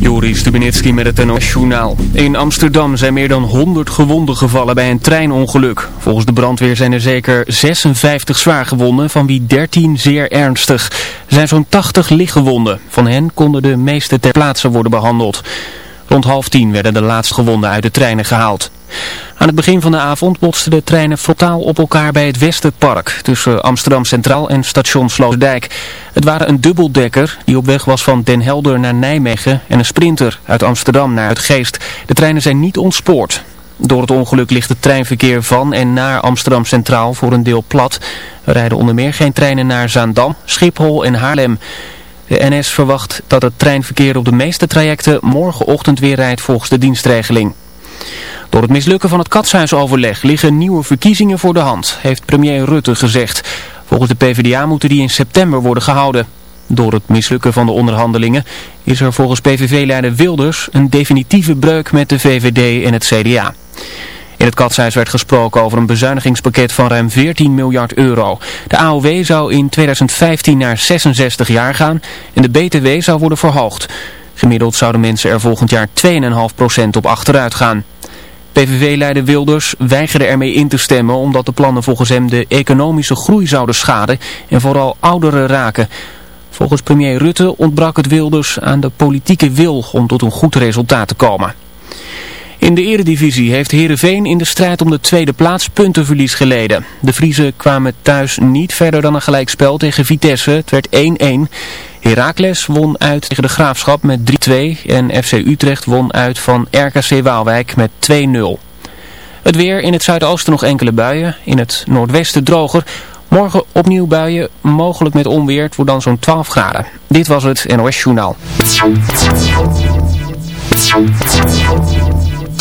Joris Stubenitski met het NOS Journaal. In Amsterdam zijn meer dan 100 gewonden gevallen bij een treinongeluk. Volgens de brandweer zijn er zeker 56 zwaargewonden, van wie 13 zeer ernstig. Er zijn zo'n 80 lichtgewonden. Van hen konden de meeste ter plaatse worden behandeld. Rond half tien werden de laatste gewonden uit de treinen gehaald. Aan het begin van de avond botsten de treinen frontaal op elkaar bij het Westerpark tussen Amsterdam Centraal en station Sloosdijk. Het waren een dubbeldekker die op weg was van Den Helder naar Nijmegen en een sprinter uit Amsterdam naar het Geest. De treinen zijn niet ontspoord. Door het ongeluk ligt het treinverkeer van en naar Amsterdam Centraal voor een deel plat. Er rijden onder meer geen treinen naar Zaandam, Schiphol en Haarlem. De NS verwacht dat het treinverkeer op de meeste trajecten morgenochtend weer rijdt volgens de dienstregeling. Door het mislukken van het katshuisoverleg liggen nieuwe verkiezingen voor de hand, heeft premier Rutte gezegd. Volgens de PvdA moeten die in september worden gehouden. Door het mislukken van de onderhandelingen is er volgens PVV-leider Wilders een definitieve breuk met de VVD en het CDA. In het katshuis werd gesproken over een bezuinigingspakket van ruim 14 miljard euro. De AOW zou in 2015 naar 66 jaar gaan en de BTW zou worden verhoogd. Gemiddeld zouden mensen er volgend jaar 2,5% op achteruit gaan. PVV-leider Wilders weigerde ermee in te stemmen omdat de plannen volgens hem de economische groei zouden schaden en vooral ouderen raken. Volgens premier Rutte ontbrak het Wilders aan de politieke wil om tot een goed resultaat te komen. In de eredivisie heeft Heerenveen in de strijd om de tweede plaats puntenverlies geleden. De Vriezen kwamen thuis niet verder dan een gelijkspel tegen Vitesse. Het werd 1-1. Heracles won uit tegen de Graafschap met 3-2 en FC Utrecht won uit van RKC Waalwijk met 2-0. Het weer in het zuidoosten nog enkele buien, in het noordwesten droger. Morgen opnieuw buien, mogelijk met onweer, het wordt dan zo'n 12 graden. Dit was het NOS Journaal.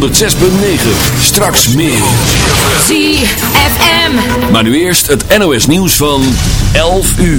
106.9. Straks meer. ZFM. Maar nu eerst het NOS nieuws van 11 uur.